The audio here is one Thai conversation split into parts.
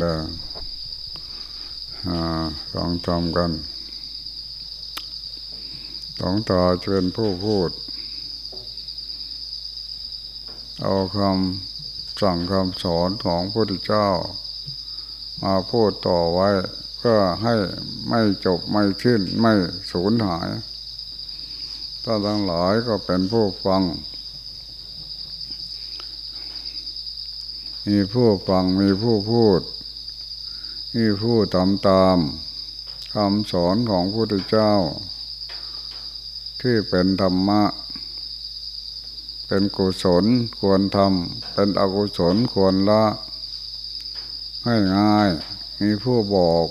ได้อ่าลองทำกันสองตาจะเป็นผู้พูด เอาคำสั่งคำสอนของพระพุทธเจ้า มาพูดต่อไว้เพื่อให้ไม่จบไม่ชิ้นไม่สูญหาย ถ้าทั้งหลายก็เป็นผู้ฟัง มีผู้ฟังมีผู้พูด มีผู้ตามตามคำสอนของพระพุทธเจ้า ที่เป็นธรรมะ เป็นกุศลควรทำเป็นอกุศลควรละให้ง่ายมีผู้บอก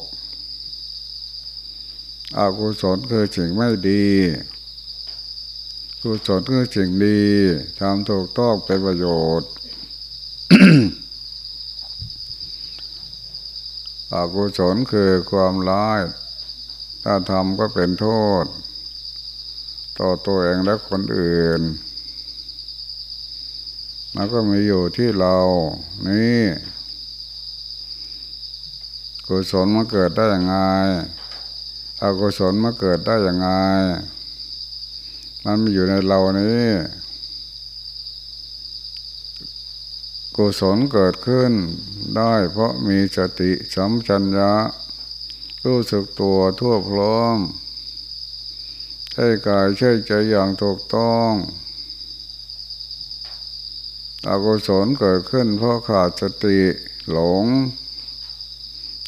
อกุศลคือสิ่งไม่ดี กุศลคือสิ่งดีทำถูกต้องเป็นประโยชน์ อกุศลคือความร้าย ถ้าทำก็เป็นโทษ ต่อตัวเองและคนอื่น มันก็มีอยู่ที่เรา นี่กุศลมาเกิดได้อย่างไงอกุศลมาเกิดได้อย่างไง มันมีอยู่ในเรานี้ กุศลเกิดขึ้นได้เพราะมีสติสัมชัญญะ รู้สึกตัวทั่วพร้อม ใช้กายใช้ใจอย่างถูกต้องอกุศลเกิดขึ้นเพราะขาดสติหลง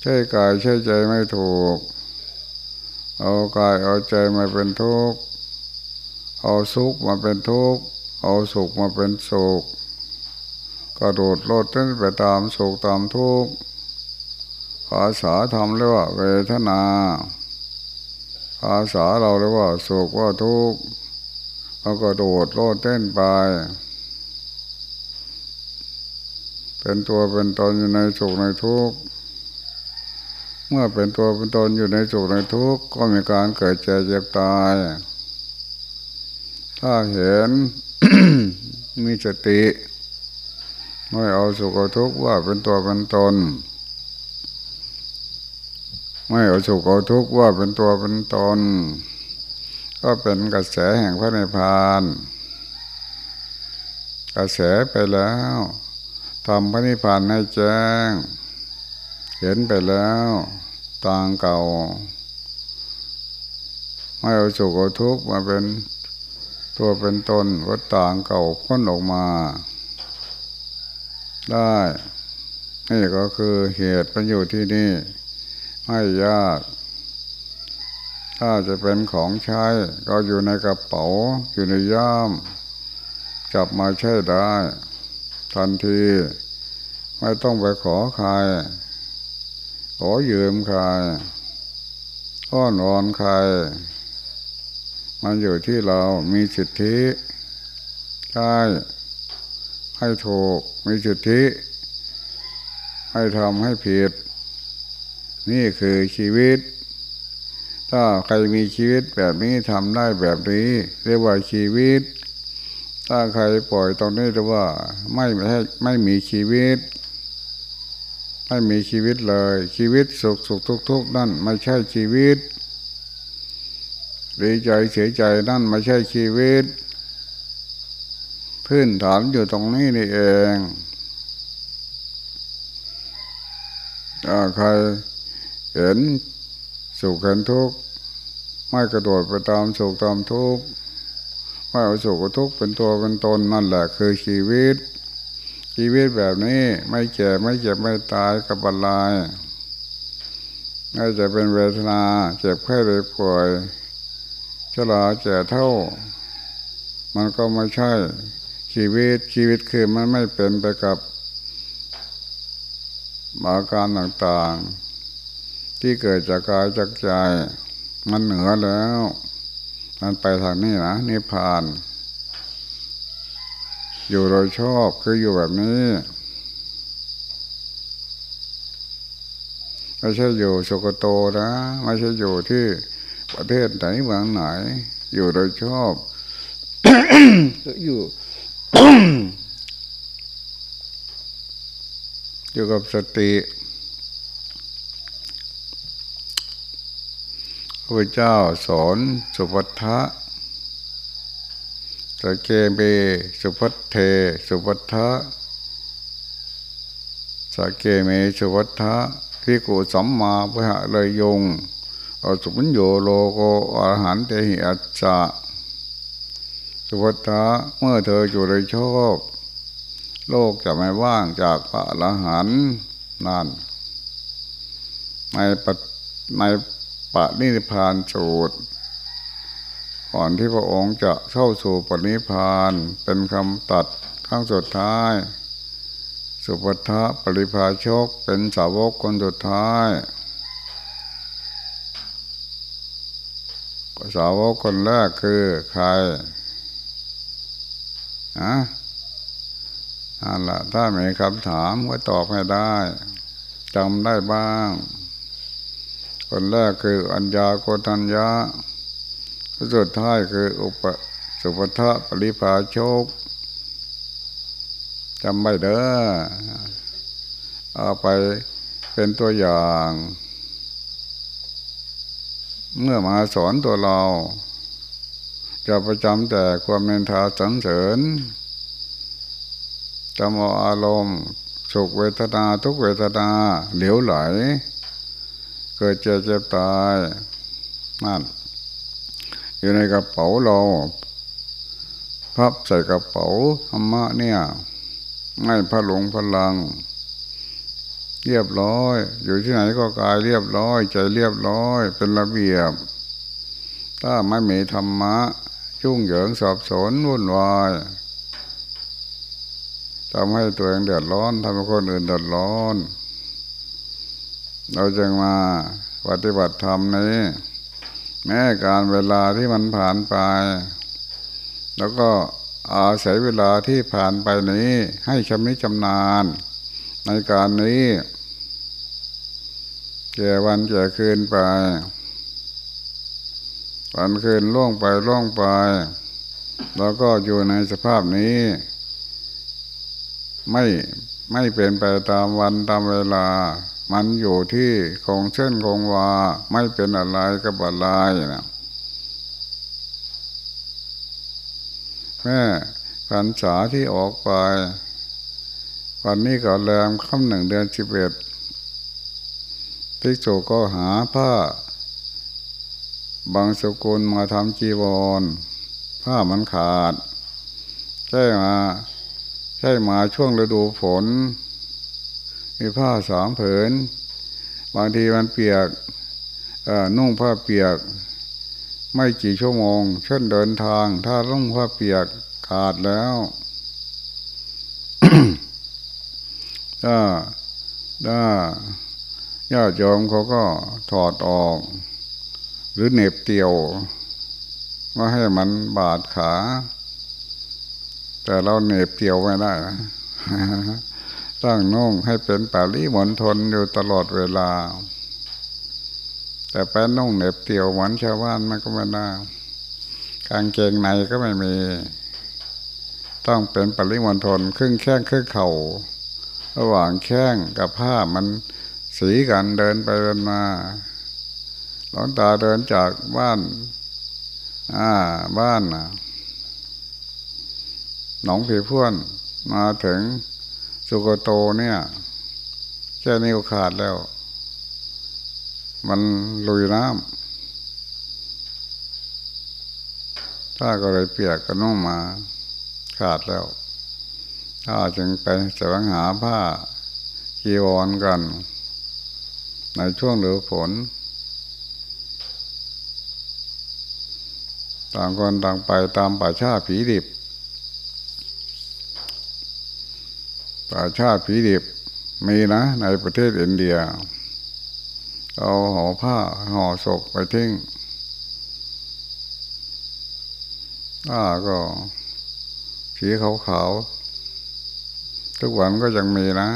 ใช้กายใช้ใจไม่ถูก เอากายเอาใจมาเป็นทุกข์เอาสุขมาเป็นทุกข์เอาสุขมาเป็นสุข กระโดดโลดเต้นไปตามสุขตามทุกข์ภาษาทำเรียกว่าเวทนา ภาษาเราเรียกว่าสุขว่าทุกข์เราก็โดดโลดเต้นไป เป็นตัวเป็นตนอยู่ในสุขในทุกข์เมื่อเป็นตัวเป็นตนอยู่ในสุขในทุกข์ก็มีการเกิดเจ็บเจ็บตาย ถ้าเห็นมีสติ ไม่เอาสุขทุกข์ว่าเป็นตัวเป็นตน ไม่เอาสุขเอาทุกข์ว่าเป็นตัวเป็นตน ก็เป็นกระแสแห่งพระนิพพานกระแสไปแล้วทำพระนิพพานให้แจ้ง เห็นไปแล้วต่างเก่า ไม่เอาสุขเอาทุกข์มาเป็นตัวเป็นตนวัดต่างเก่าพ้นออกมา ได้นี่ก็คือเหตุมันอยู่ที่นี่ ไม่ยาก ถ้าจะเป็นของใช้ ก็อยู่ในกระเป๋า อยู่ในย่าม จับมาใช้ได้ ทันที ไม่ต้องไปขอใคร ขอยืมใครอ้อนวอนใคร มันอยู่ที่เรามีสิทธิใช่ ให้ถูกมีสิทธิให้ทำให้ผิด นี่คือชีวิต ถ้าใครมีชีวิตแบบนี้ทำได้แบบนี้ เรียกว่าชีวิต ถ้าใครปล่อยตรงนี้เรียกว่า ไม่ไม่ไม่มีชีวิต ไม่มีชีวิตเลย ชีวิตสุขสุขทุกทุกนั่นไม่ใช่ชีวิตดีใจเสียใจนั่นไม่ใช่ชีวิต พื้นฐานอยู่ตรงนี้นี่เองถ้าใครเห็นสุขเห็นทุกข์ไม่กระโดดไปตามสุขตามทุกข์ไม่เอาสุขกับทุกข์เป็นตัวเป็นตนนั่นแหละคือชีวิต ชีวิตแบบนี้ไม่แก่ไม่เจ็บไม่ตายกับบัลลายไม่จะเป็นเวทนาเจ็บแค่เลยป่วยชราแก่เท่า มันก็ไม่ใช่ ชีวิตชีวิตคือมันไม่เป็นไปกับอาการต่างๆ ที่เกิดจากกายจากใจ มันเหนือแล้ว มันไปทางนี้นะนิพพาน อยู่โดยชอบคืออยู่แบบนี้ไม่ใช่อยู่สุกโตนะไม่ใช่อยู่ที่ประเทศไหนเมืองไหน อยู่โดยชอบอยู่ อยู่กับสติพระเจ้าสอนสุภัทะสเกเบสุภัทเท สุภัทะสเกเมสุภัทะพิกุสัมมาพระหะเลยยงอสุปัญโยโลโกอรหันเตหิอัจจา สุภัทะเมื่อเธออยู่ในโชค โลกจะไม่ว่างจากพระอรหันต์นั่นในปในปะนิพพานสูตร ก่อนที่พระองค์จะเข้าสู่ปณิพานเป็นคำตัดข้างสุดท้าย สุปทะปริภาชกเป็นสาวกคนสุดท้ายสาวกคนแรกคือใคร อะอันละถ้ามีคำถามก็ตอบให้ได้จำได้บ้าง คนแรกคืออัญญาโกตัญญาสุดท้ายคืออุปสุปทะปริภาโชคจำไม่เด้อเอาไปเป็นตัวอย่าง เมื่อมาสอนตัวเรา จะประจำแต่ความเมนทาสังเสริญจำเอาอารมณ์สุขเวทนาทุกเวทนาเหลวไหล เกิดเจ็บเจ็บตายนั่นอยู่ในกระเป๋าเราพับใส่กระเป๋าธรรมะเนี่ยไม่พะหลงพลัง เรียบร้อย อยู่ที่ไหนก็กายเรียบร้อย ใจเรียบร้อย เป็นระเบียบ ถ้าไม่มีธรรมะ ยุ่งเหยิงสอบสนวุ่นวายทำให้ตัวเองเดือดร้อนทำให้คนอื่นเดือดร้อน เราจึงมาปฏิบัติธรรมนี้ แม้การเวลาที่มันผ่านไป แล้วก็อาศัยเวลาที่ผ่านไปนี้ ให้ชำนิชำนาญ ในการนี้แก่วันแก่คืนไป วันคืนล่วงไปล่วงไป แล้วก็อยู่ในสภาพนี้ ไม่ไม่เป็นไปตามวันตามเวลา มันอยู่ที่คงเส้นคงวา ไม่เป็นอะไรกับอะไรนะแม่พันษาที่ออกไปวันนี้ก็แรมค่ำหนึ่งเดือนสิบเอ็ดพิกโจก็หาผ้า บางสกุลมาทำจีวรผ้ามันขาด ใช่มา ใช่มาช่วงฤดูฝน มีผ้าสามผืน บางทีมันเปียกนุ่งผ้าเปียก ไม่กี่ชั่วโมง เช่นเดินทาง ถ้านุ่งผ้าเปียกขาดแล้วถ้าถ้าญาติโยมเขาก็ถอดออก หรือเน็บเตียว ว่าให้มันบาดขา แต่เราเหน็บเกี่ยวไม่ได้นะตั้งนุ่งให้เป็นปาลีหมอนทนอยู่ตลอดเวลา แต่แป้นนุ่งเหน็บเตียวเหมือนชาวบ้านมันก็ไม่ได้กางเกงในก็ไม่มี ต้องเป็นปริมณฑลครึ่งแข้งครึ่งเข่า ระหว่างแข้งกับผ้ามันสีกันเดินไปเดินมา หลวงตาเดินจากบ้าน อ่า บ้านนะหนองผีพ่วน มาถึงสุโกโตเนี่ยแค่นี้ก็ขาดแล้ว มันลุยน้ำถ้าก็เลยเปียกก็นุ่งมา ขาดแล้ว ถ้าจึงไปแสวงหาผ้ากีวรกัน ในช่วงหรือฝน ต่างคนต่างไปตามป่าชาผีดิบ ป่าชาผีดิบมีนะในประเทศอินเดีย เอาห่อผ้าห่อศพไปทิ้งผ้าก็สีขาวๆทุกวันก็ยังมีนะ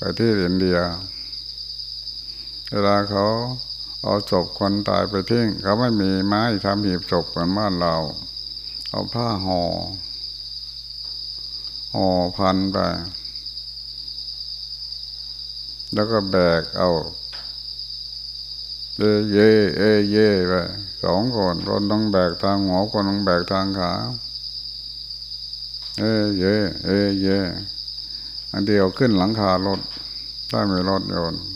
ประเทศอินเดียเวลาเขา เอาศพคนตายไปทิ้งเขาไม่มีไม้ทำหีบศพเหมือนบ้านเรา เอาผ้าห่อห่อพันไป แล้วก็แบกเอาเเอเยเอเยไปสองคนคนต้องแบกทางหัวคนต้องแบกทางขาเอเยเอเยอันเดียวขึ้นหลังคารถ ถ้ามีรถยนต์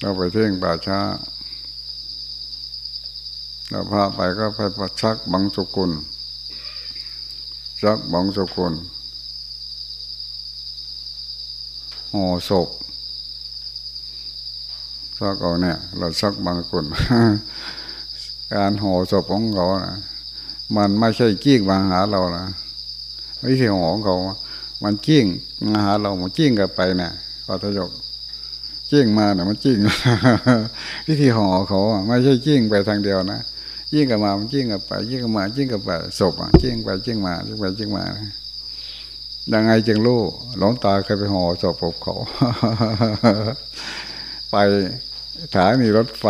เราไปเที่ยงป่าช้าเราพาไปก็ไปประชักบังสุกุลชักบังสุกุลห่อศพซักเอาเนี่ย เราซักบางคนการห่อศพของเขานะมันไม่ใช่จี้งมาหาเรานะไม่ใช่ห่อของเขา มันจี้งมาหาเรามันจี้งกันไปเนี่ยก็ทยก จี้งมาเนี่ยมันจี้งวิธีห่อเขาไม่ใช่จี้งไปทางเดียวนะจี้งกันมามันจี้งกันไปจี้งกันมาจี้งกันไปศพอะจี้งไปจี้งมาจี้งไปจี้งมายังไงจึงรู้หลวงตาเคยไปห่อศพเขาไปถานีรถไฟ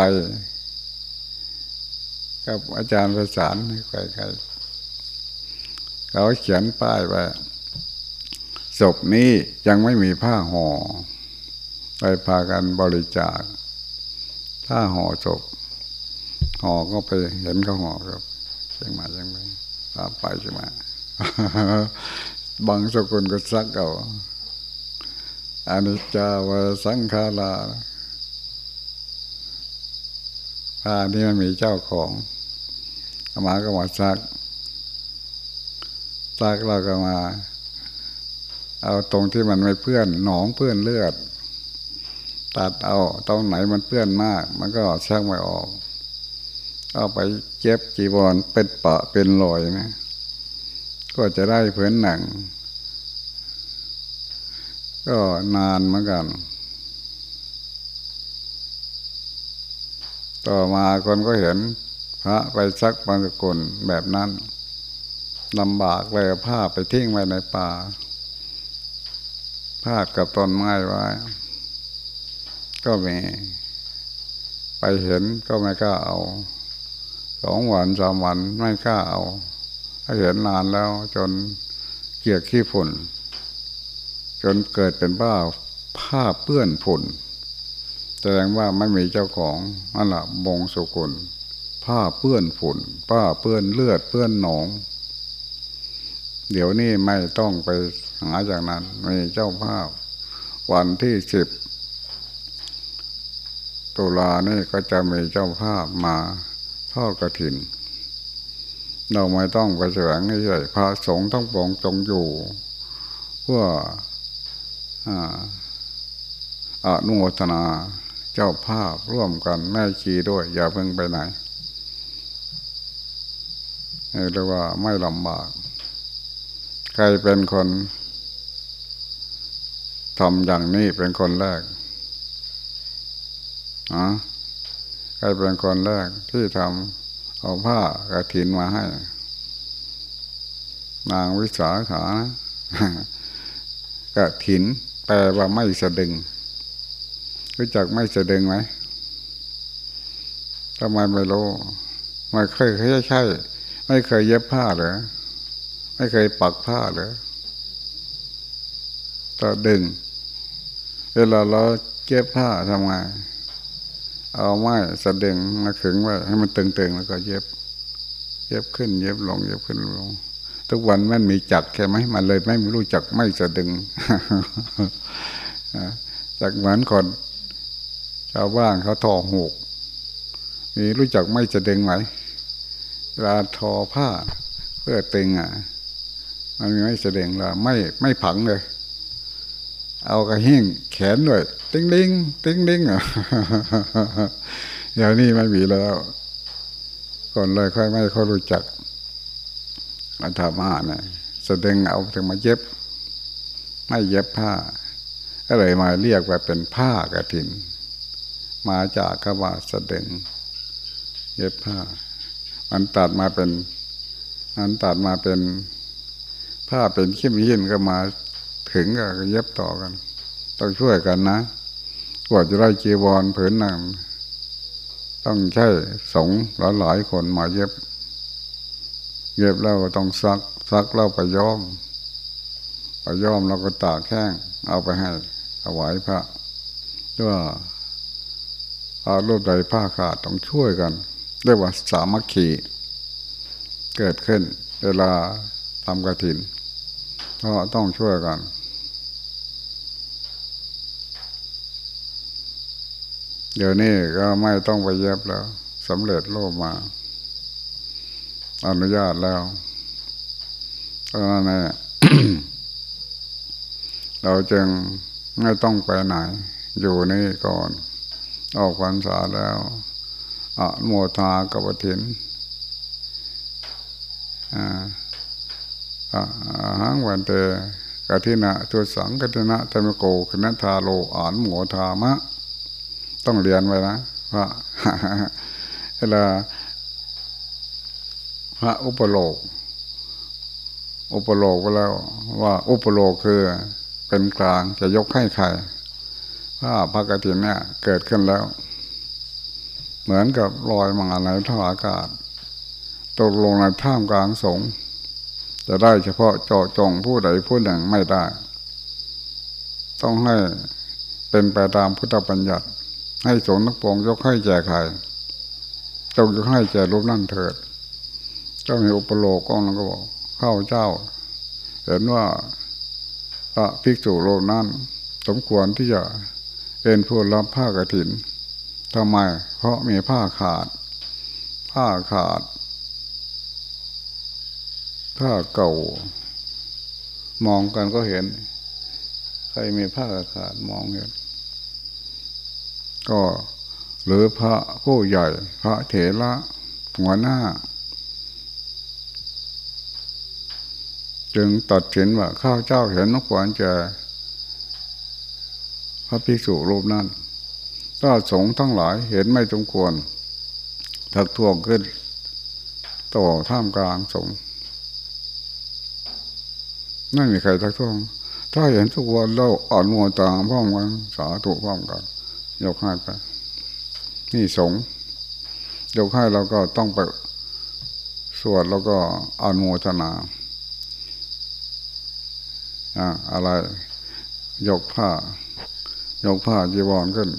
กับอาจารย์ประสานใครๆเขาเขียนป้ายว่าศพนี้ยังไม่มีผ้าห่อ ไปพากันบริจาค ถ้าห่อศพห่อก็ไปเห็นเขาห่อครับเชียงใหม่ยังไงพาไปใช่ไหมบางสกุลก็ซักเอาอานิจจาวสังขาราผ้าที่มันมีเจ้าของมาก็มาซักซักเราก็มา เอาตรงที่มันไม่เพื่อน หนองเพื่อนเลือด ตัดเอาตรงไหนมันเพื่อนมาก มันก็ชักไม่ออกเอาไปเจ็บจีบอลเป็นปะเป็นรอยนะ ก็จะได้เพื่อนหนัง ก็นานเหมือนกัน ต่อมาคนก็เห็นพระไปซักบางกุลแบบนั้นลำบากเลยผ้าไปทิ้งไว้ในป่าพากับต้นไม้ไว้ ก็มี ไปเห็นก็ไม่กล้าเอาสองวันสามวันไม่กล้าเอาเห็นนานแล้วจนเกียกขี้ฝุ่น จนเกิดเป็นบ้าผ้าเปื้อนฝุ่นแสดงว่าไม่มีเจ้าของนั่นแหละบงสุกุลผ้าเปื้อนฝุ่น ผ้าเปื้อนเลือดเปื้อนหนอง เดี๋ยวนี้ไม่ต้องไปหาจากนั้นมีเจ้าภาพ วันที่สิบ ตุลานี่ก็จะมีเจ้าภาพมาทอดกระถิน เราไม่ต้องไปแสวงให้ใหญ่พระสงฆ์ต้องปองจงอยู่ เพื่ออนุโมทนาเจ้าภาพร่วมกันแม่ชีด้วย อย่าเพิ่งไปไหนเรียกว่าไม่ลำบาก ใครเป็นคนทำอย่างนี้เป็นคนแรก อะใครเป็นคนแรกที่ทำเอาผ้ากระถินมาให้ นางวิสาขากระถินแปลว่าไม่สะดึง รู้จักไม่สะดึงไหมทำไมไม่รู้ไม่เคยใช่ใช่ไม่เคยเย็บผ้าเลยไม่เคยปักผ้าเลยต่อดึง เวลาเราเก็บผ้าทำไง เอาไม้สะดึงมาขึงไว้ให้มันตึงๆแล้วก็เย็บ เย็บขึ้น เย็บลง เย็บขึ้นลง ทุกวันมันมีจักใช่ไหมมันเลยไม่รู้จักไม่สะดึงจากเหมือนคนชาวบ้านเขาทอหูกมีรู้จักไม่จะดึงไหมเวลาทอผ้า เพื่อตึงอะ มันมีไม่จะดึงละไม่ไม่ผังเลย เอากระหิ้งแขนด้วยติ้งดิงติ้งดิงอะอย่างนี้ไม่มีแล้ว ก่อนเลยค่อยไม่ค่อยรู้จักอาธรรมะเนี่ยแสดงเอาถึงมาเย็บ ไม่เย็บผ้า ก็เลยมาเรียกว่าเป็นผ้ากระถิน มาจากขวาสดงเย็บผ้า มันตัดมาเป็นมันตัดมาเป็นผ้าเป็นขี้มยินก็มา ถึงก็เย็บต่อกัน ต้องช่วยกันนะกว่าจะได้จีวรผืนหนึ่งต้องใช้สงหลายหลายคนมาเย็บ เย็บแล้วก็ต้องซัก ซักแล้วไปย้อมไปย้อมแล้วก็ตากแข้งเอาไปให้ถวายพระด้วยอารูปใดผ้าขาดต้องช่วยกันเรียกว่าสามัคคีเกิดขึ้น เวลาทำกระถินก็ต้องช่วยกัน เดี๋ยวนี้ก็ไม่ต้องไปเย็บแล้วสำเร็จโลกมา อนุญาตแล้วเพราะนั้นเราจึงไม่ต้องไปไหน อยู่นี่ก่อน ออกพรรษาแล้วอโมทากับถินหังวันเตกทินะทุสังกทินะธรรมโกคณทาโลอ่านโมทามะ ต้องเรียนไว้นะพระเวลาพระอุปโลก อุปโลกไปแล้วว่า อุปโลกคือเป็นกลางจะยกให้ใครพระพระกฐินเนี่ยเกิดขึ้นแล้ว เหมือนกับลอยมาในท่ออากาศตกลงในท่ามกลางสงจะได้เฉพาะเจาะจงผู้ใดผู้หนึ่งไม่ได้ ต้องให้เป็นไปตามพุทธบัญญัติ ให้สงนักปองยกให้แก่ใครจงยกให้แก่รูปนั่นเถิด เจ้ามีอุปโลกองนั้นก็บอกเข้าเจ้า เห็นว่าพระภิกษุโลนั้นสมควรที่จะเป็นผู้รับผ้ากรถินทำไม เพราะมีผ้าขาด ผ้าขาด ผ้าเก่า มองกันก็เห็น ใครมีผ้าขาดมองเห็น ก็หรือพระผู้ใหญ่ พระเถระหัวหน้า จึงตัดสินว่าข้าวเจ้าเห็นนกหวานจะพระภิกษุรูปนั้นถ้าสงฆ์ทั้งหลายเห็นไม่สมควรถักทวงขึ้น ต่อท่ามกลางสงฆ์ไม่มีใครทักท้วง ถ้าเห็นทุกวันเราอ่อนมัวตางพร้อมกันสาธุพร้อมกัน ยกให้ไปนี่สงยกให้เราก็ต้องไปสวดแล้วก็อ่อนโมทนาอะอะไร ยกผ้า ยกผ้าจีวรขึ้น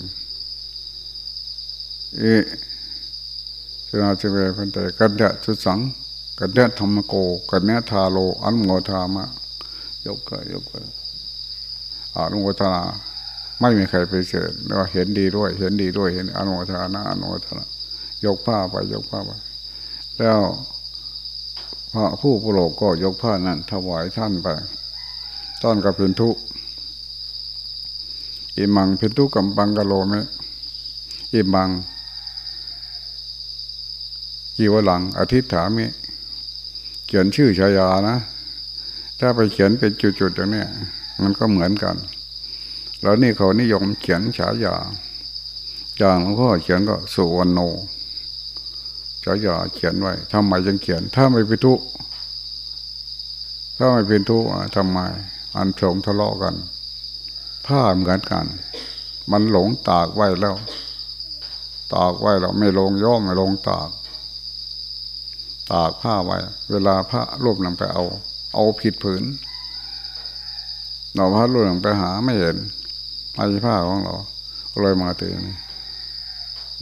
เอีสนาเจเวพันเตกันเดะชุดสังกันเดะธรรมโกกันเนทาโล อันโมทามะ ยกเก็ยกเก็อนุโมทนา ไม่มีใครไปเสียว่าเห็นดีด้วย เห็นดีด้วย เห็นอนุโมทนาอนุโมทนายกผ้าไปยกผ้าไปแล้วพระผู้ปโลกก็ยกผ้านั้นถวายท่านไปต้อนกับพินทุอิมังพินทุกัมปังกะโลเมอิมังกีวหลังอธิษฐามิเขียนชื่อชายานะ ถ้าไปเขียนเป็นจุดๆอย่างนี้มันก็เหมือนกัน แล้วนี่เขานิยมเขียนฉายาอย่างหลวงพ่อเขียนก็สุวรรณโนฉายาเขียนไว้ทำไมจึงเขียน ถ้าไม่เป็นทุถ้าไม่เป็นทุทำไม อันสงทะเลาะกันผ้าเหมือนกัน มันหลงตากไว้แล้ว ตากไว้แล้วไม่ลงย่อมไม่ลงตาก ตากผ้าไว้ เวลาพระรูปนำไปเอา เอาผิดผืนเราพระรุ่นไปหาไม่เห็น ไอ้ผ้าของเราเลยมาตื่น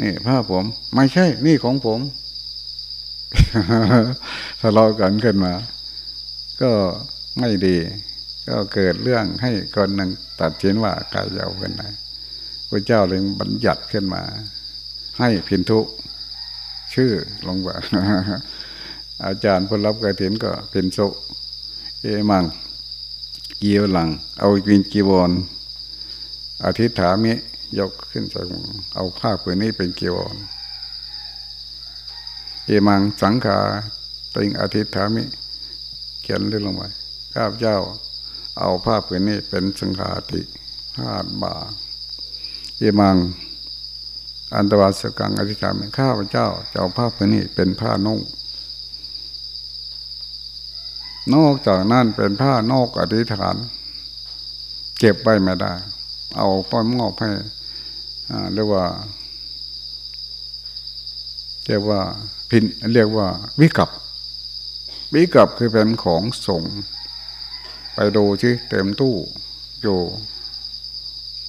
นี่ผ้าผม ไม่ใช่ นี่ของผมทะเลาะกันขึ้นมา ก็ไม่ดี ก็เกิดเรื่องให้คนหนึ่งตัดสินว่าใครจะเอาเป็นไหนพระเจ้าเลยบัญญัติขึ้นมา ให้พินทุ ชื่อลงว่าอาจารย์พลรับกระถินก็เป็นโซเอมังเกียวหลัง เอาวินกีวร อธิษฐามิยกขึ้นจากเอาผ้าผืนนี้เป็นเกียวเอมังสังขาติงอธิษฐามิ เขียนเรื่องลงไปข้าพเจ้า เอาผ้าผืนนี้เป็นสังขาติผ้าบาเอมัง อันตวัสกังอธิษฐามิข้าพเจ้าจะเอาผ้าผืนนี้เป็นผ้านุ่งนอกจากนั้นเป็นผ้านอกอธิษฐาน เก็บไว้ไม่ได้ เอาป้อนมอบให้เรียกว่าเรียกว่าพินเรียกว่าวิกับ วิกับคือเป็นของส่ง ไปดูชิเต็มตู้อยู่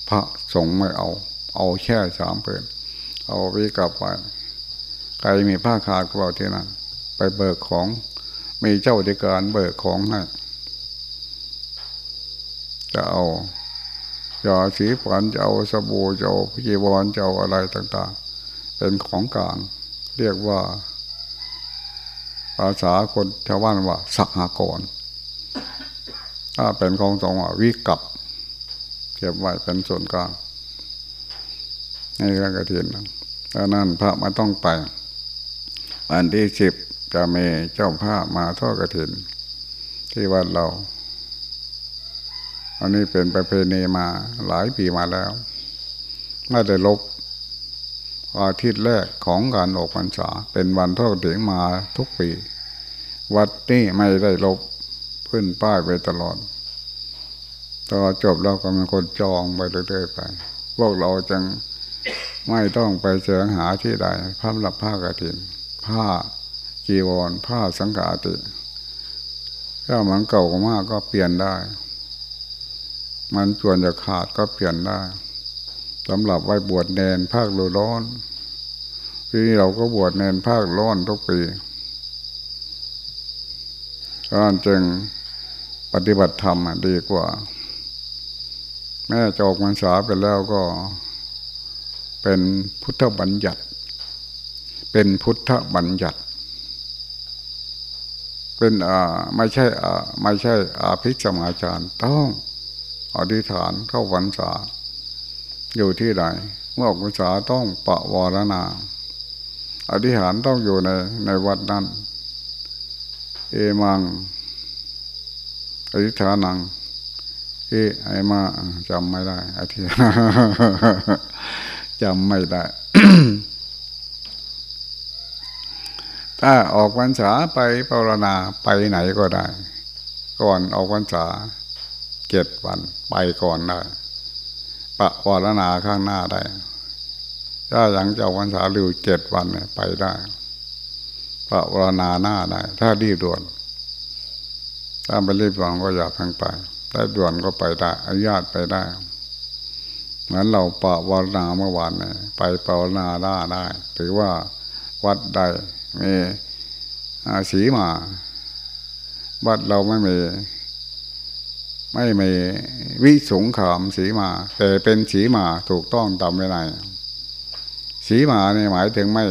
พระส่งไม่เอา เอาแค่สามเปิดเอาวิกลับไปใครมีผ้าขาดก็เอาที่นั่นไปเบิกของมีเจ้าดิการเบิกของให้จะเอา ยาสีฝันจะเอาสบู่จะเอาจีวรจะเอาอะไรต่างๆ เป็นของกลาง เรียกว่า ภาษาคนชาวบ้านว่าสักหากรถ้าเป็นของสองว่าวิกับเก็บไว้เป็นส่วนกลางในเรื่องกระถินดังนั้นพระมาต้องไปอันที่สิบจะมีเจ้าภาพมาทอดกระถิน ที่วัดเรา อันนี้เป็นประเพณีมาหลายปีมาแล้ว ไม่ได้ลบอาทิตย์แรกของการออกพรรษา เป็นวันทอดถินมาทุกปี วัดนี้ไม่ได้ลบขึ้นป้ายไปตลอดต่อจบแล้วก็มีคนจองไปเรื่อยๆไป พวกเราจึงไม่ต้องไปเสวงหาที่ใดผ้าหลับผ้ากระถิน ผ้าจีวร ผ้าสังกาติ ถ้ามันเก่ามากก็เปลี่ยนได้ มันส่วนจะขาดก็เปลี่ยนได้สำหรับไว้บวชเนนภาคฤร้อนทีนี้เราก็บวชเนนภาคร้อนทุกปีดังนั้นจึงปฏิบัติธรรมดีกว่า แม่จอกมันษาไปแล้วก็ เป็นพุทธบัญญัติ เป็นพุทธบัญญัติ เป็นอ่าไม่ใช่อ่าไม่ใช่อาภิสมาจารย์ต้อง อธิษฐานเข้าวันษา อยู่ที่ใดเมื่อออกพรรษาต้องปะวรณา อธิษฐานต้องอยู่ในในวัดนั้น เอมังอธิษฐานังเอไอมาจำไม่ได้อธิษฐานจำไม่ได้ถ้าออกพรรษาไปภาวนาไปไหนก็ได้ ก่อนออกพรรษา เจ็ดวันไปก่อนได้ปะวรณาข้างหน้าได้ ถ้าหลังจากวันษาหรือเจ็ดวันเนี่ยไปได้ปะวรณาหน้าได้ ถ้ารีบด่วน ถ้าไปรีบด่วนก็อยากทั้งไปถ้าด่วนก็ไปได้อนุญาตไปได้เหมือนเราปะวรณาเมื่อวานเนี่ยไปปะวรณาหน้าได้ถือว่าวัดใดมีสีมาวัดเราไม่มี ไม่มีวิสงขามสีมา แต่เป็นสีมาถูกต้องตามเวลาสีมาเนี่ยหมายถึงไม่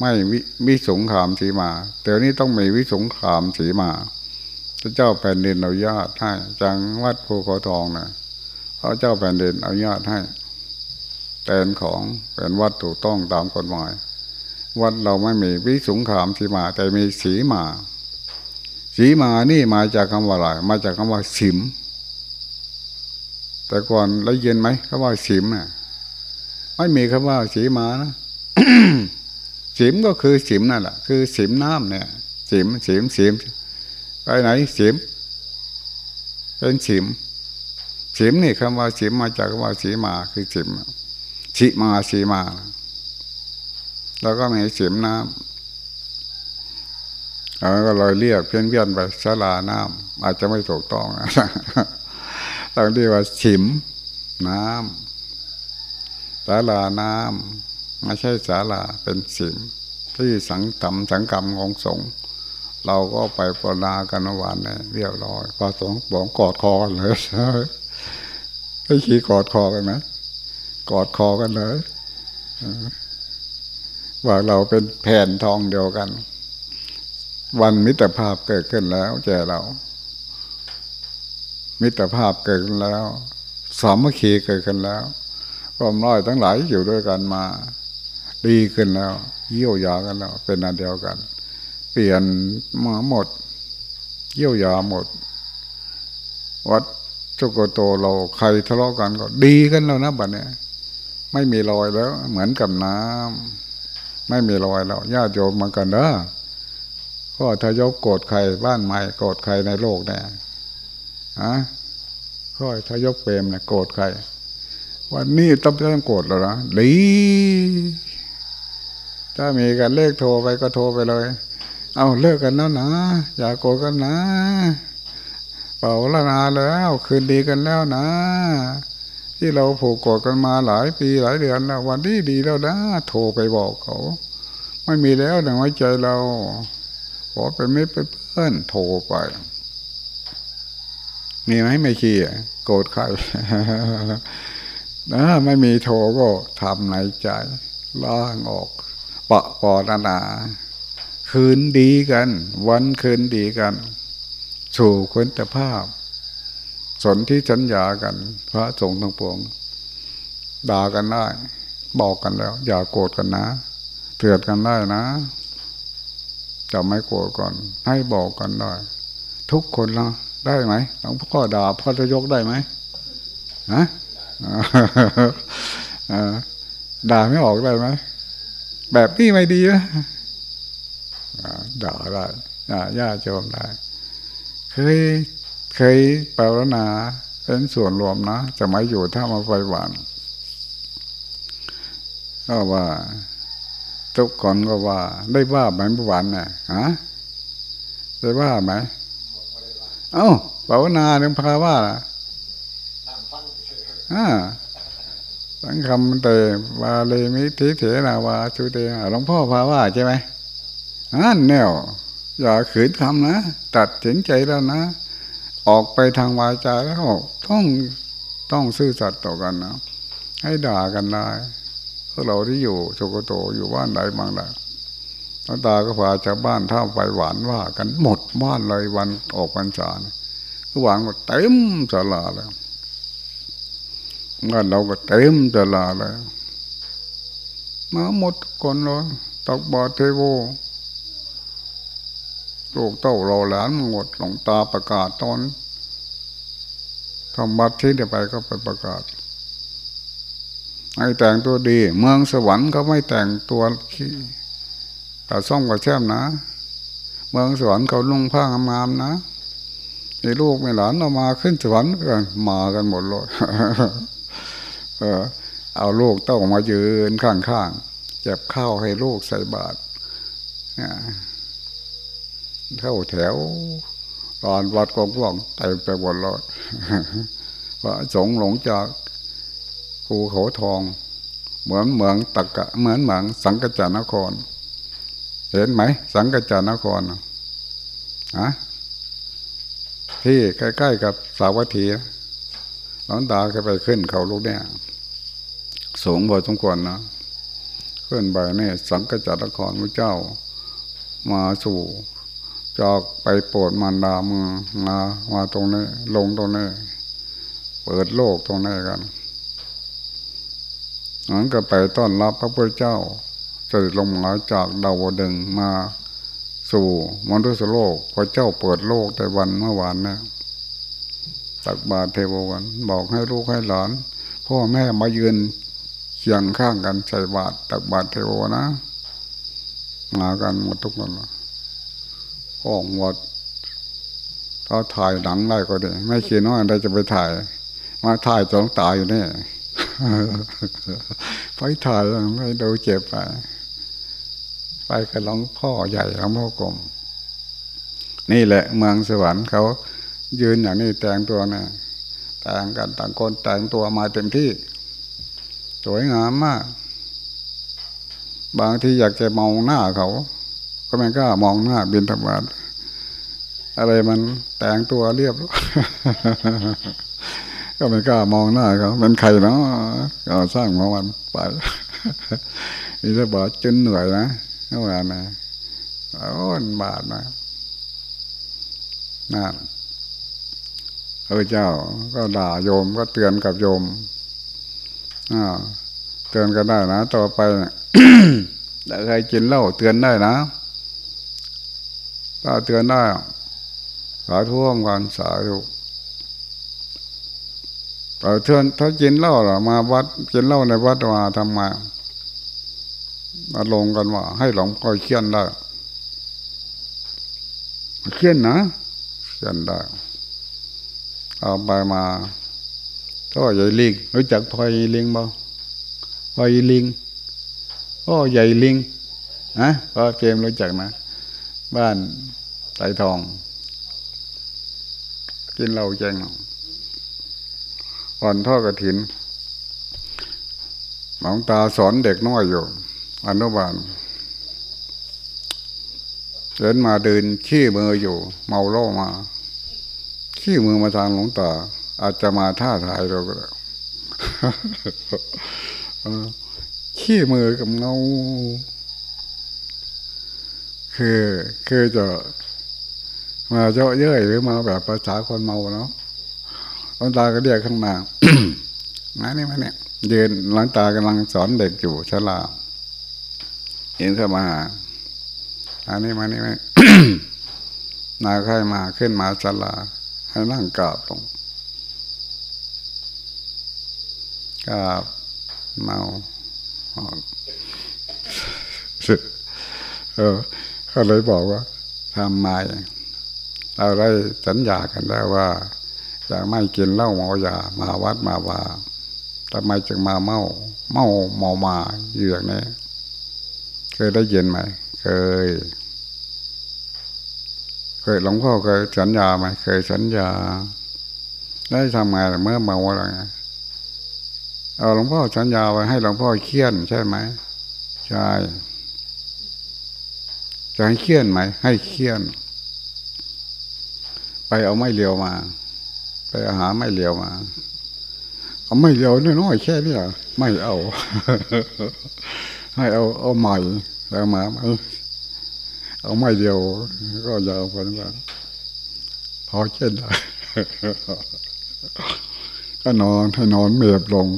ไม่วิวิสงขามสีมาแต่นี้ต้องมีวิสงขามสีมาพระเจ้าแผ่นดินอนุญาตให้จังวัดภูเขาทองนะพระเจ้าแผ่นดินอนุญาตให้แทนของเป็นวัดถูกต้องตามกฎหมาย วัดเราไม่มีวิสงขามสีมา แต่มีสีมา สีมานี่มาจากคำว่าอะไรมาจากคำว่าสิม แต่ก่อนได้ยินไหมคำว่าสิมน่ะไม่มีคำว่าสีมานะสิมก็คือสิมนั่นแหละคือสิมน้ำเนี่ยสิมสิมสิมไปไหนสิมเป็นสิมสิมนี่คำว่าสิมมาจากคำว่าสีมาคือสิมสีมาสีมา แล้วก็มีสิมน้ำเรา ก็เลยเรียกเพี้ยนเพี้ยนไปสาลาน้ำอาจจะไม่ถูกต้องนะต้องเรียกว่าฉิมน้ำสาลาน้ำไม่ใช่สาลาเป็นฉิม ที่สังตำสังกรรมของสงฆ์เราก็ไปปนากันวันเนี่ยเรียบร้อยพอสงบอกกอดคอกันเลยไม่ขี่กอดคอกันนะกอดคอกันเลยว่าเราเป็นแผ่นทองเดียวกัน วันมิตรภาพเกิดขึ้นแล้วแก่เรา มิตรภาพเกิดขึ้นแล้ว สามัคคีเกิดขึ้นแล้วความร้อยทั้งหลายอยู่ด้วยกันมา ดีขึ้นแล้วเยี่ยวยากันแล้ว เป็นอันเดียวกัน เปลี่ยนมาหมด เยี่ยวยาหมด วัดจุกโตเราใครทะเลาะกันก็ดีกันแล้วนะบัดเนี้ยไม่มีรอยแล้ว เหมือนกับน้ำไม่มีรอยแล้วญาติโยมมากันเด้อ ก็ทยกโกรธใครบ้านใหม่โกรธใครในโลกเนี่ยฮะก็ทยกเปรมเนี่ยโกรธใครวันนี้ต้องต้องโกรธแล้วนะดีถ้ามีการเลขโทรไปก็โทรไปเลย เอาเลิกกันแล้วนะ อย่าโกรธกันนะ เป่าละนาแล้ว คืนดีกันแล้วนะ ที่เราผูกกดกันมาหลายปีหลายเดือนแล้ววันที่ดีแล้วนะ โทรไปบอกเขา ไม่มีแล้วในหัวใจเรา ขอเป็นไม่เป็นเพื่อนโทรไป มีไหมไม่ขี้โกรธใครนะไม่มีโทรก็ทำในใจ ล่างออก ปะปอนานาคืนดีกัน วันคืนดีกัน สู่คุณภาพ สนที่สัญญากัน พระสงฆ์ทั้งปวง ด่ากันได้ บอกกันแล้ว อย่าโกรธกันนะเตือนกันได้นะ จะไม่โกรธก่อน ให้บอกกันได้ ทุกคนละได้ไหมหลวงพ่อด่าพ่อจะยกได้ไหมฮะด่าไม่ออกได้ไหมแบบนี้ไม่ดีนะด่าได้ญาติโยมได้ เคยเคยปรารนาเป็นส่วนรวมนะจะไม่อยู่ถ้ามาไฟหวานก็ว่า ทุกคนก็ว่า ได้ว่าไหมเมื่อวานน่ะฮะได้ว่าไหมเอ้าภาวนาหนึ่งพาว่าล่ะอ่าสังคำเตวาเลมิทิเถนาวาชุเตหลวงพ่อพาว่าใช่ไหมอันแนวอย่าขืนคำนะ ตัดสินใจแล้วนะ ออกไปทางวาจาแล้วต้องต้องซื่อสัตย์ต่อกันนะ ให้ด่ากันได้ วกเราที่อยู่โชกโตอยู่บ้านใดบางใดหลวงตาก็พาชาวบ้านท่าไปหวานว่ากันหมดบ้านเลยวันออกพรรษาก็หวานหมดเต็มสลาแล้วงานเราก็เต็มสลาเลยมาหมดคนเลยตักบาเทโวลูกเต้าเราหลานหมดหลงตาประกาศตอนทำบัตรที่จะไปก็ไปประกาศ ให้แต่งตัวดี เมืองสวรรค์เขาไม่แต่งตัวขี้แต่ซ่อมกับแช่มนะ เมืองสวรรค์เขาลุ่งผ้างามๆนะมีลูกมีหลานเรามาขึ้นสวรรค์กันมากันหมดเลยเออ เอาลูกเต้องมายืนข้างๆเจ็บข้าวให้ลูกใส่บาตรเข้าแถวตอนวัดกองพวงเต็มไปหมดเลยว่าสงหลงจาก ภูเขาทอง เหมือนเหมืองตักกะเหมือนเหมืองสังกจานคร เห็นไหม สังกจานครอะที่ใกล้ๆกับสาวัตถีหลอนตาก็ไปขึ้นเขาลูกเนี่ยสูงพอสมควรนะขึ้นไปเนี่ยสังกจานครพระเจ้า มาสู่จากไปโปรดมารดามือมามาตรงนี้ ลงตรงนี้ เปิดโลกตรงนี้กัน นั้นก็ไปต้อนรับพระพุทธเจ้าเสด็จลงมาจากดาวดึงมาสู่มนุษย์โลกพระเจ้าเปิดโลกแต่วันเมื่อวานนะตักบาตรเทววันบอกให้ลูกให้หลานพ่อแม่มายืนเคียงข้างกันใส่บาตรตักบาตรเทวนะมากันหมดทุกคนห้องหมดถ้าถ่ายหนังได้ก็ดีไม่คิดว่าได้จะไปถ่าย มาถ่ายจองตายอยู่เนี่ย ไปถ่ายไม่ดูเจ็บไปไปกับหลวงพ่อใหญ่หลวงพ่อกลมนี่แหละเมืองสวรรค์เขายืนอย่างนี้แต่งตัวนะแต่งกันต่างคนแต่งตัวมาเต็มที่ สวยงามมาก บางทีอยากจะมองหน้าเขา ก็ไม่กล้ามองหน้าบินธบาตอะไรมันแต่งตัวเรียบ ก็ไม่กล้ามองหน้าเขาเป็นใครเนาะก็สร้างมาวันไปนี่จะบอกจนเหนื่อยนะเมื่อวานนะโอ้นบาทนะนั่นพระเจ้าก็ด่าโยมก็เตือนกับโยมอ่าเตือนกันได้นะ ต่อไปแต่ใครกินเหล้าเตือนได้นะถ้าเตือนได้สาธุมกันสาธุ แต่เทือถ้ากินเหล้าหรอมาวัดกินเหล้าในวัดมาทำมามาลงกันว่า ให้หลวงพ่อเขียนได้เขียนนะเขียนได้เอาไปมาก็ใหญ่ลิงรู้จักพอยลิงบ่พอยลิงก็ใหญ่ลิงนะก็เกมรู้จักนะ บ้านไตทอง กินเหล้าแจ้ง วันทอดกระถินหลวงตาสอนเด็กน้อยอยู่อนุบาลเดินมาเดินขี้มืออยู่ เมาล่มา ขี้มือมาทางหลวงตา อาจจะมาท่าทายเราก็ได้ขี้มือกับเงาคือคือจะมาเจาะเย้ยหรือมาแบบภาษาคนเมาเนาะ หลวงตาก็เรียกข้างมามานี่มาเนี่ยยืนหลวงตากำลังสอนเด็กอยู่ฉลาเห็นเข้ามาหาอันนี้มานี่ไหมนายค่อยมาขึ้นมาศาลา ให้นั่งกราบลงกราบเมาเออเขาเลยบอกว่าทำไมเราได้สัญญากันแล้วว่า จะไม่กินเหล้าเมายามาวัดมาว่าทำไมจึงมาเมาเมาเมามาอยู่อย่างนี้เคยได้ยินไหมเคย เคยหลวงพ่อเคยสัญญาไหมเคยสัญญา ได้ทำไงเมื่อเมาอะไรเอาหลวงพ่อสัญญาไว้ให้หลวงพ่อเคี่ยนใช่ไหมใช่จะให้เคี่ยนไหมให้เคี่ยน ไปเอาไม้เลียวมา ไปหาไม้เลียวมาเอาไม่เลียวน้อยแค่นี้ไม่เอา ให้เอาเอาใหม่แล้วมาเอาไม่เดียว ก็ยาวกันว่าพอเช่นได้ก็นอนให้นอนเมียบลง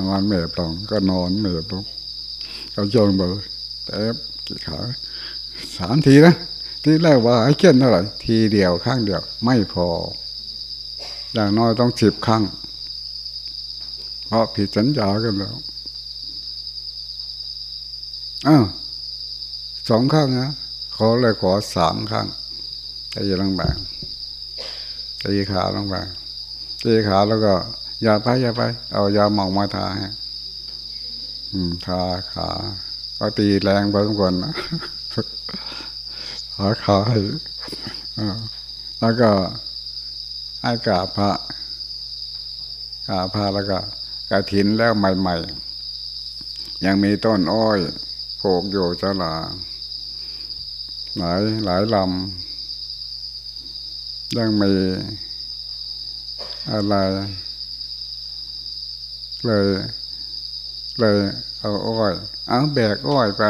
นอนเมียบลง ก็นอนเมียบลงเขาจงเบอร์แต่กี่ขาสามทีนะ ที่แรกว่าให้เช่นเท่าไหร่ทีเดียวข้างเดียว ไม่พอ อย่างน้อยต้องสิบครั้ง เพราะผิดสัญญากันแล้วอ้าวสองข้างนะขอเลยขอสามข้างตีลงแบงตีขาลงแบงตีขาแล้วก็อย่าไปอย่าไป เอายาหมองมาทาให้ทาขา ก็ตีแรงพอสมควรนะ ขาขาให้แล้วก็ให้กาพระกาพระแล้วก็กระถินแล้วใหม่ ๆ ยังมีต้นอ้อยโผกอยู่จลาหลายหลายลำยังมีอะไร เลย เลยเอาอ้อย เอาแบกอ้อยไป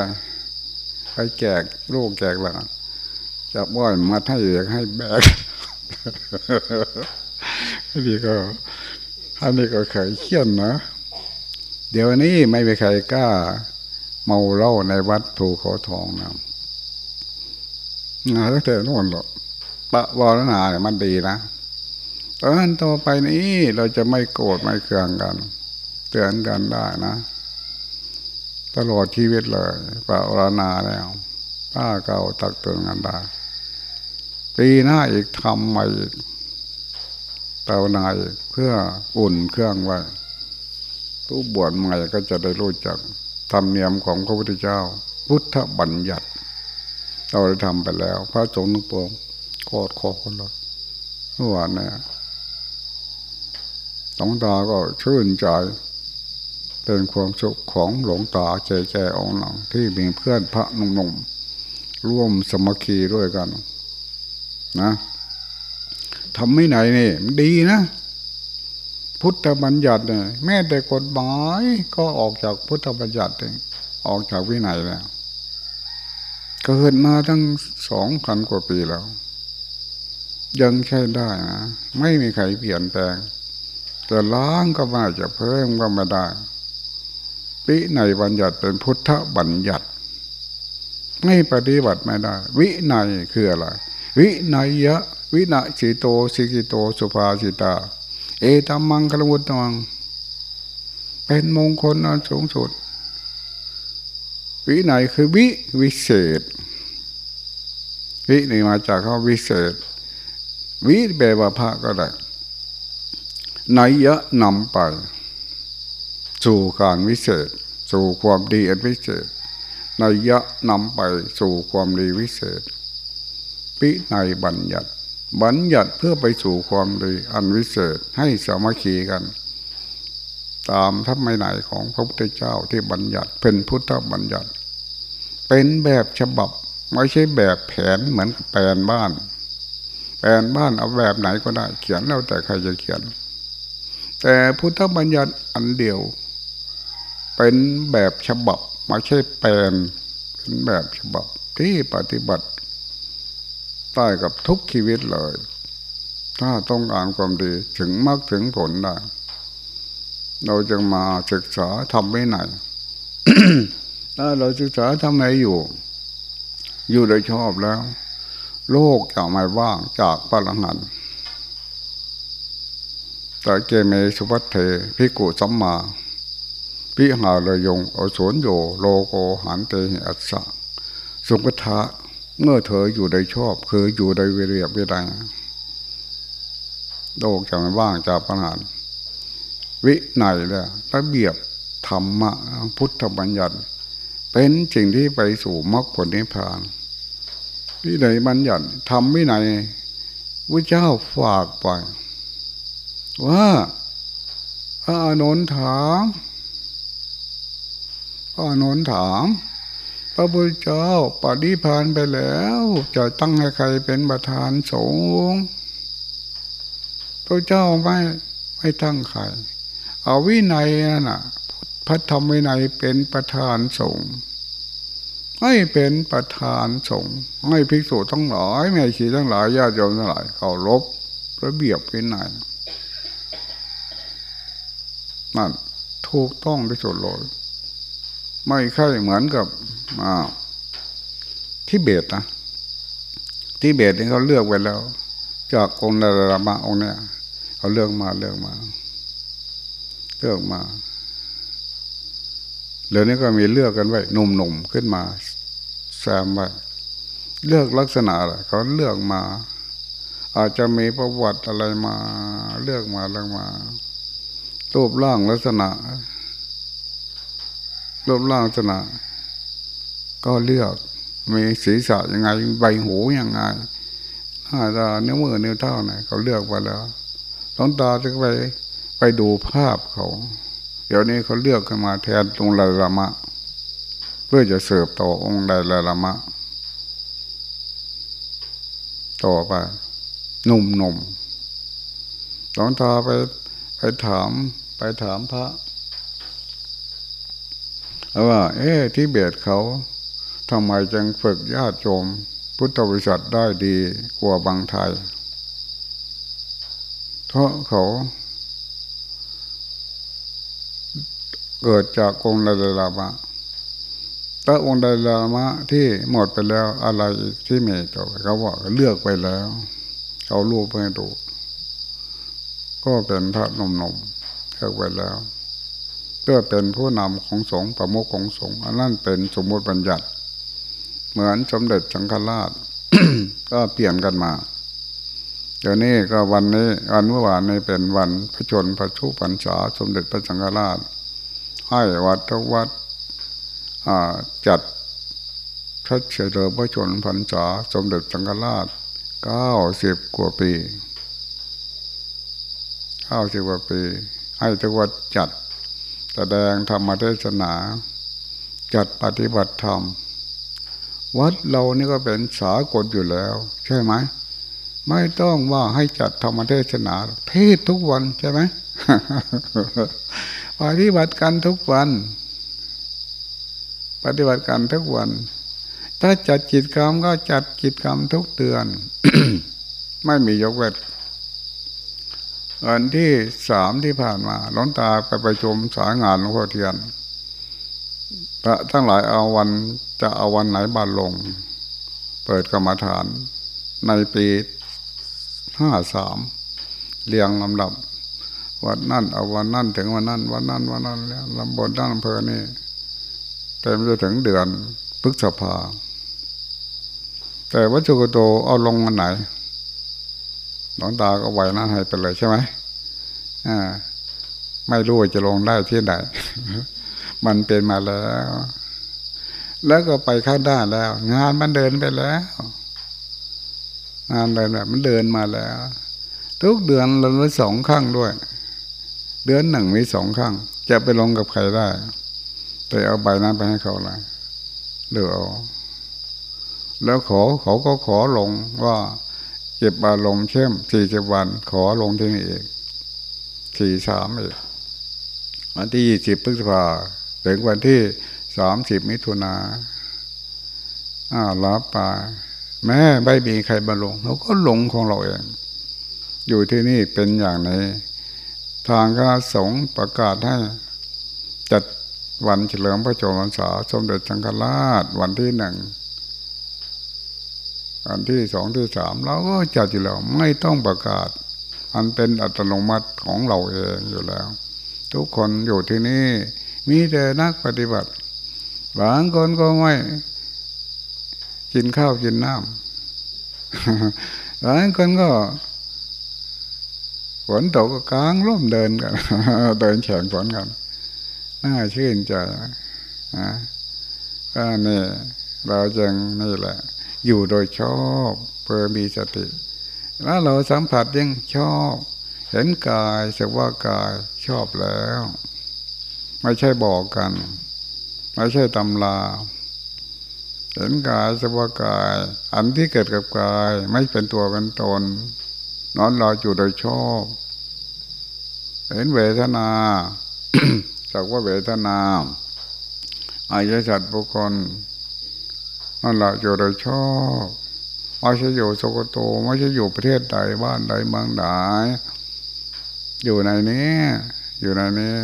ไปแจกลูกแจกหลาน จับอ้อยมาให้เอกให้แบกนี่ก็อันนี้ก็เคยเขียนนะ เดี๋ยวนี้ไม่มีใครกล้า เมาเหล้าในวัดภูเขาทองนะงานตั้งแต่นู่นหรอกปะวรนาเนี่ยมันดีนะตอนนั้นต่อไปนี้เราจะไม่โกรธไม่เคืองกัน เตือนกันได้นะ ตลอดชีวิตเลยปะวรนาแล้วถ้าเก่าตักเตือนกันได้ ปีหน้าอีกทำใหม่อีกภาวนาเพื่ออุ่นเครื่องไว้ผู้บวชใหม่ก็จะได้รู้จักธรรมเนียมของพระพุทธเจ้า พุทธบัญญัติ เราได้ทำไปแล้ว พระสงฆ์ทุปงกอดคอคนละเมื่อวานเนี่ยหลวงตาก็ชื่นใจ เป็นความสุขของหลวงตาใจใจองหลังที่มีเพื่อนพระนุ่มๆร่วมสมัคคีด้วยกัน นะทำไม่ไหนนี่มันดีนะ พุทธบัญญัติเนี่ยแม้แต่กฎหมายก็ออกจากพุทธบัญญัติเองออกจากวินัยแล้วเกิดมาตั้งสองพันกว่าปีแล้ว ยังใช้ได้นะไม่มีใครเปลี่ยนแปลงจะล้างก็ไม่จะเพิ่มก็ไม่ได้วินัยบัญญัติเป็นพุทธบัญญัติ ไม่ปฏิบัติไม่ได้ วินัยคืออะไร วินัยยะ วินาสิโตสิกิโตสุภาสิตา เอตัมมังคลมุตตังเป็นมงคลอันสูงสุด วิไหนคือวิวิเศษ วินี่มาจากเขาวิเศษ วิแปลว่าพระก็ได้ไหนยะนำไปสู่การวิเศษ สู่ความดีอันวิเศษนยะนำไปสู่ความดีวิเศษ ปิในบัญญัติ บัญญัติเพื่อไปสู่ความดีอันวิเศษให้สามัคคีกัน ตามทัพไม่ไหนของพระพุทธเจ้าที่บัญญัติเป็นพุทธบัญญัติ เป็นแบบฉบับไม่ใช่แบบแผนเหมือนแปลนบ้าน แปลนบ้านเอาแบบไหนก็ได้ เขียนแล้วแต่ใครจะเขียน แต่พุทธบัญญัติอันเดียว เป็นแบบฉบับไม่ใช่แปลนเป็นแบบฉบับที่ปฏิบัติ ใต้กับทุกชีวิตเลย ถ้าต้องการความดีถึงมากถึงผลได้ เราจึงมาศึกษาทำไม่ไหนถ้าเราศึกษาทำไมอยู่ อยู่โดยชอบแล้ว โลกจะไม่ว่างจากพลังงานแต่เกเมสุวัตเทพิกุสัมมาพิหาเลยยงอสวนโยโลโกหันเตหิอัสสะสุกทะ เมื่อเธออยู่ในชอบ คืออยู่ในวิเรียบวิรังโลกจะไม่ว่างจากพลังงาวิไนเนี่ยระเบียบธรรมะพุทธบัญญัติ เป็นสิ่งที่ไปสู่มรรคผลนิพพานวิไนบัญญัติทำวิไนพระเจ้าฝากไปว่าพระอนุนถามพระอนุนถาม ระพุทธเจ้าปฏิพานไปแล้ว จะตั้งให้ใครเป็นประธานสงฆ์พระเจ้าไม่ไม่ตั้งใครเอาวินัยนั่นน่ะพระธรรมวินัยเป็นประธานสงฆ์ให้เป็นประธานสงฆ์ให้ภิกษุทั้งหลายแม่ชีทั้งหลายญาติโยมทั้งหลายเคารพระเบียบวินัยนั่นถูกต้องที่สุดเลยไม่ใช่เหมือนกับ อ่าทิเบตนะทิเบตนี่เขาเลือกไว้แล้ว จากองค์นารามะองค์เนี้ยเขาเลือกมาเลือกมา เลือกมาเดี๋ยวนี้ก็มีเลือกกันไว้หนุ่มๆขึ้นมาแซมไว้เลือกลักษณะอะไรเขาเลือกมา อาจจะมีประวัติอะไรมา เลือกมาเลือกมา รูปร่างลักษณะรูปร่างลักษณะ ก็เลือกมีศีรษะยังไงใบหูยังไงหน้าตาเนื้อมือเนื้อเท้าไหนเขาเลือกไปแล้วต้นตาจะไปไปดูภาพเขา เดี๋ยวนี้เขาเลือกขึ้นมาแทนตรงลารามะ เพื่อจะเสิร์ฟต่อองค์ใดลารามะ ต่อไปหนุ่มหนุ่มตอนตาไปไปถามไปถามพระว่า เอ๊ะที่เบียดเขา ทำไมจึงฝึกญาติโยมพุทธบริษัทได้ดีกว่าบางไทย เพราะเขาเกิดจากองค์ไดลามะถ้าองค์ไดลามะที่หมดไปแล้วอะไรที่มีต่อเขาบอกเลือกไปแล้ว เขาลูกไปดู ก็เป็นพระนมนมเลือกไปแล้ว เพื่อเป็นผู้นำของสงฆ์ประมุขของสงฆ์อันนั้นเป็นสมมติบัญญัติ เหมือนสมเด็จสังฆราช ก็เปลี่ยนกันมาเดี๋ยวนี้ก็วันนี้วันเมื่อวานนี้เป็นวันพระชนพระชุพรรษาสมเด็จพระสังฆราช ให้วัดทุกวัดจัดพระเฉลิมพระชนพรรษาสมเด็จสังฆราชเก้าสิบกว่าปีเก้าสิบกว่าปี ให้ทุกวัดจัด แสดงธรรมเทศนา จัดปฏิบัติธรรม วัดเรานี่ก็เป็นสากลอยู่แล้ว ใช่ไหมไม่ต้องว่าให้จัดธรรมเทศนา เทศทุกวันใช่ไหมปฏิบัติกันทุกวัน ปฏิบัติกันทุกวัน ถ้าจัดจิตกรรมก็จัดจิตกรรมทุกเดือน ไม่มียกเว้นวันที่สามที่ผ่านมาหลวงตาไปไประชุมสายงานหลวงพ่อเทียน ระทั้งหลายเอาวันจะเอาวันไหนบานลง เปิดกรรมฐาน ในปีห้าสามเรียงลำดับวันนั่นเอาวันนั่นถึงวันนั่นวันนั่นวันนั่นแล้วลำบนด้านอำเภอนี่เต็มจะถึงเดือนพฤษภา แต่วัจุกโตเอาลงวันไหนหลวงตาก็ไหวนั้นให้ไปเลยใช่ไหมอ่าไม่รู้จะลงได้ที่ไหน มันเป็นมาแล้ว แล้วก็ไปข้างหน้าแล้ว งานมันเดินไปแล้ว งานเดินแบบมันเดินมาแล้ว ทุกเดือนเราสองครั้งด้วย เดือนหนึ่งมีสองครั้ง จะไปลงกับใครได้ แต่เอาใบนั้นไปให้เขาเลยเลือเอาแล้วขอเขาก็ขอลงว่าเก็บอารมณ์เข้มสี่สิบวัน ขอลงที่นี่เองสี่สามเองวันที่ยี่สิบพฤษภา ถึงวันที่สามสิบมิถุนาอ้าวรับไปแม่ไม่มีใครมาลงเราก็หลงของเราเอง อยู่ที่นี่เป็นอย่างนี้ ทางคณะสงฆ์ประกาศให้จัดวันเฉลิมพระชนมพรรษาสมเด็จจังกราชวันที่หนึ่งวันที่สองที่สามเราก็จัดอยู่แล้วไม่ต้องประกาศ อันเป็นอัตโนมัติของเราเองอยู่แล้ว ทุกคนอยู่ที่นี่ มีแต่นักปฏิบัติ บางคนก็ไม่ กินข้าวกินน้ำบางคนก็ฝนตกก็กลางร่มเดินกันเดินแข่งฝนกันน่าชื่นใจนะก็นี่เราจึงนี่แหละ อยู่โดยชอบเพื่อมีสติ แล้วเราสัมผัสยังชอบ เห็นกายสักว่ากายชอบแล้ว ไม่ใช่บอกกัน ไม่ใช่ตำลาเห็นกายสภาวกาย อันที่เกิดกับกาย ไม่เป็นตัวเป็นตน นอนรออยู่โดยชอบ เห็นเวทนาจากว่าเวทนาอายสัตว์บุคคลนั่นแหละอยู่โดยชอบไม่ใช่อยู่สกโตไม่ใช่อยู่ประเทศใดบ้านใดเมืองใดอยู่ในนี้ อยู่ในนี้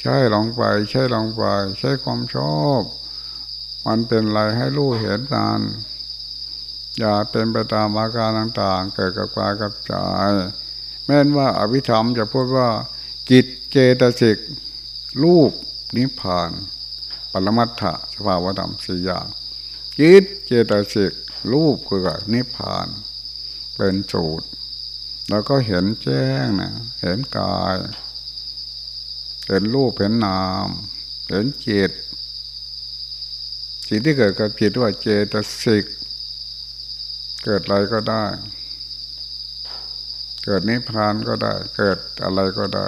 ใช่ลองไป ใช่ลองไป ใช่ความชอบ มันเป็นอะไรให้รู้เห็นนานอย่าเป็นไปตามอาการต่างๆ เกิดกับกายกับใจแม้นว่าอภิธรรมจะพูดว่า กิจเจตสิกรูปนิพพาน ปรมัตถะสภาวธรรมสี่อย่างกิจเจตสิกรูปคือนิพพาน เป็นสูตรแล้วก็เห็นแจ้งนะเห็นกาย เห็นรูปเห็นนาม เห็นจิตสิ่งที่เกิดกับจิตว่าเจตสิก เกิดอะไรก็ได้ เกิดนิพพานก็ได้ เกิดอะไรก็ได้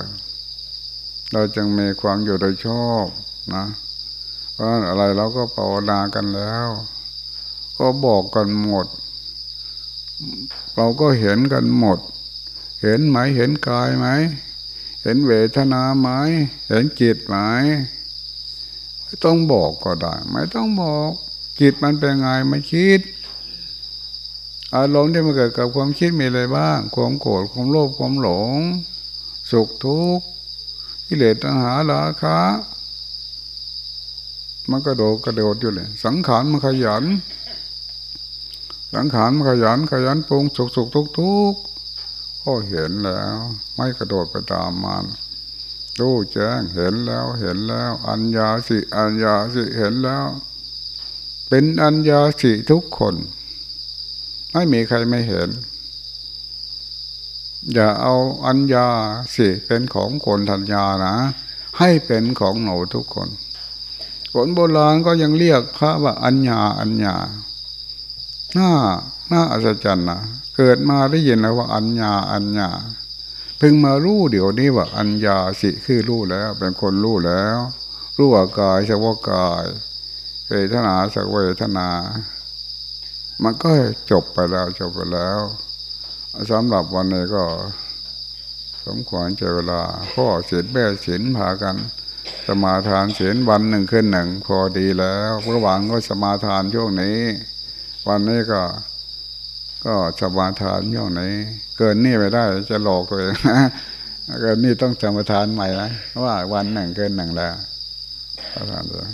เราจึงมีความอยู่โดยชอบนะ เพราะอะไรเราก็ภาวนากันแล้ว ก็บอกกันหมด เราก็เห็นกันหมด เห็นไหมเห็นกายไหม เห็นเวทนาไหมเห็นจิตไหมไม่ต้องบอกก็ได้ ไม่ต้องบอก จิตมันเป็นไงไม่คิด อารมณ์ที่มันเกิดกับความคิดมีอะไรบ้าง ความโกรธความโลภความหลง สุขทุกข์กิเลสตัณหาราคะมันกระโดดกระโดดอยู่เลย สังขารมันขยัน สังขารมันขยันขยันปรุงสุขสุขทุกทุก ก็เห็นแล้ว ไม่กระโดดไปตามมันรู้แจ้งเห็นแล้วเห็นแล้ว อัญญาสิอัญญาสิเห็นแล้ว เป็นอัญญาสิทุกคน ไม่มีใครไม่เห็น อย่าเอาอัญญาสิเป็นของคนทัญญานะ ให้เป็นของหนูทุกคนคนโบราณก็ยังเรียกพระว่าอัญญาอัญญาหน้าหน้าอัศจรรย์นะ เกิดมาได้ยินแล้วว่าอัญญาอัญญาเพิ่งมารู้เดี๋ยวนี้ว่าอัญญาสิคือรู้แล้ว เป็นคนรู้แล้ว รู้ว่ากายสักว่ากายเวทนาสักเวทนา มันก็จบไปแล้วจบไปแล้วสำหรับวันนี้ก็สมควรเจอเวลาพ่อเสียนแม่เสียนพากัน สมาทานเสียนวันหนึ่งขึ้นหนึ่งพอดีแล้วเพื่อหวังก็สมาทานช่วงนี้ วันนี้ก็ ก็สมาทานย่องไหน เกินนี่ไปได้จะหลอกเลยเกินนี่ต้องสมาทานใหม่นะว่าวันหนึ่งเกินหนึ่งแล้วประทานเลย